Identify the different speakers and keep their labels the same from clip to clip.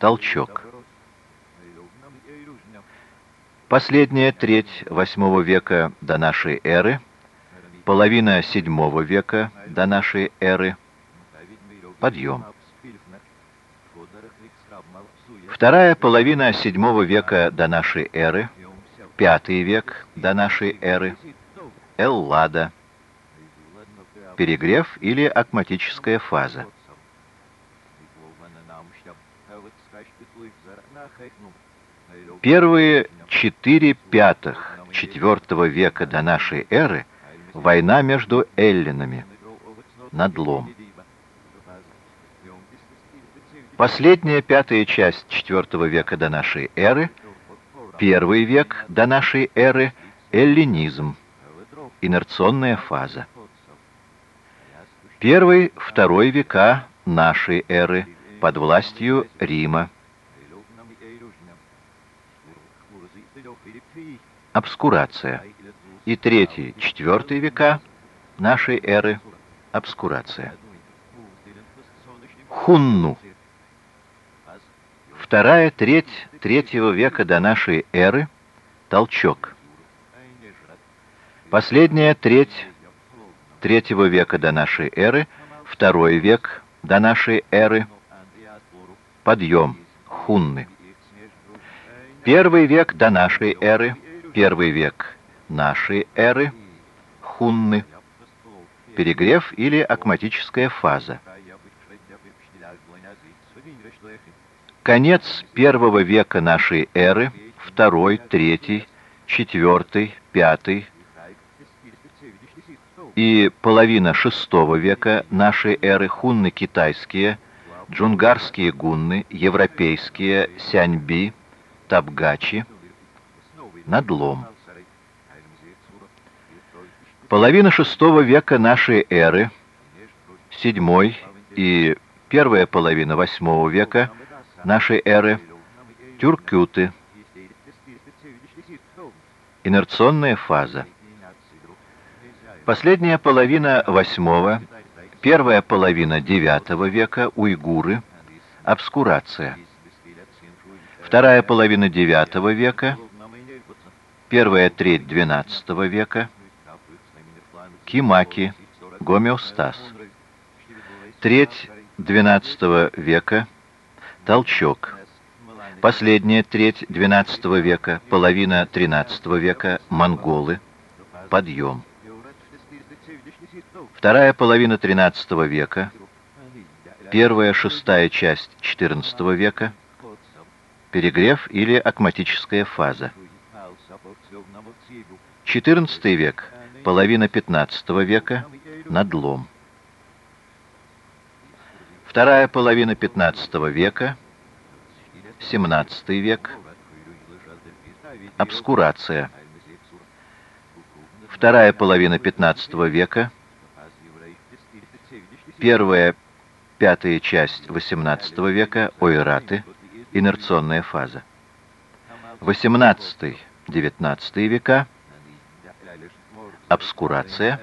Speaker 1: толчок. Последняя треть VIII века до нашей эры, половина VII века до нашей эры, подъем. Вторая половина VII века до нашей эры, пятый век до нашей эры, Эллада, перегрев или акматическая фаза. Первые четыре пятых четвертого века до нашей эры война между эллинами, надлом. Последняя пятая часть IV века до нашей эры, первый век до нашей эры, эллинизм, инерционная фаза. Первый, второй века нашей эры под властью Рима. Обскурация. И третий, четвертый века нашей эры обскурация. Хунну. Вторая треть третьего века до нашей эры – толчок. Последняя треть третьего века до нашей эры, второй век до нашей эры – подъем, хунны. Первый век до нашей эры, первый век нашей эры, хунны, перегрев или акматическая фаза. Конец первого века нашей эры, второй, третий, четвертый, пятый. И половина шестого века нашей эры. Хунны китайские, джунгарские гунны, европейские сяньби, табгачи, надлом. Половина шестого века нашей эры, седьмой и первая половина восьмого века нашей эры тюркюты. Инерционная фаза. Последняя половина восьмого, первая половина девятого века уйгуры, обскурация. Вторая половина девятого века, первая треть двенадцатого века, кимаки, гомеостаз. Треть двенадцатого века, Толчок. Последняя треть XII века, половина XIII века, монголы. Подъем. Вторая половина XIII века, первая шестая часть XIV века, перегрев или акматическая фаза. XIV век, половина XV века, надлом. Вторая половина XV века, XVII век, обскурация. Вторая половина XV века, первая пятая часть XVIII века, ойраты, инерционная фаза. XVIII-XIX века, обскурация,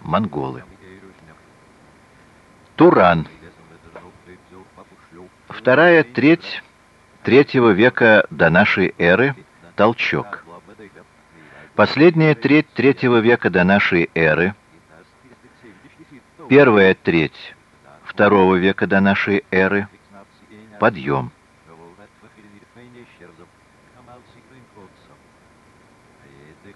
Speaker 1: монголы. Туран – Вторая треть третьего века до нашей эры – толчок. Последняя треть третьего века до нашей эры, первая треть второго века до нашей эры – подъем.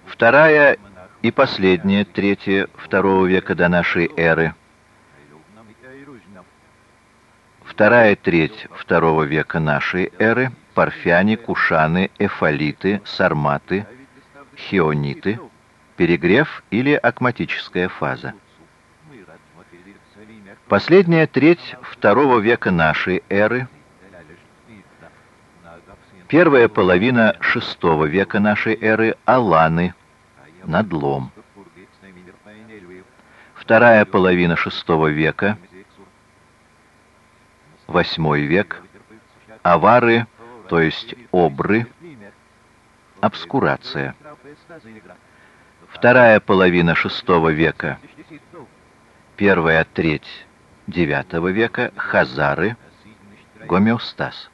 Speaker 1: Вторая и последняя третья второго века до нашей эры – Вторая треть второго века нашей эры – парфяне, кушаны, эфалиты, сарматы, хиониты, перегрев или акматическая фаза. Последняя треть второго века нашей эры – первая половина шестого века нашей эры – аланы, надлом. Вторая половина шестого века – VIII век, авары, то есть обры, обскурация. Вторая половина VI века, первая треть IX века, хазары, гомеостаз.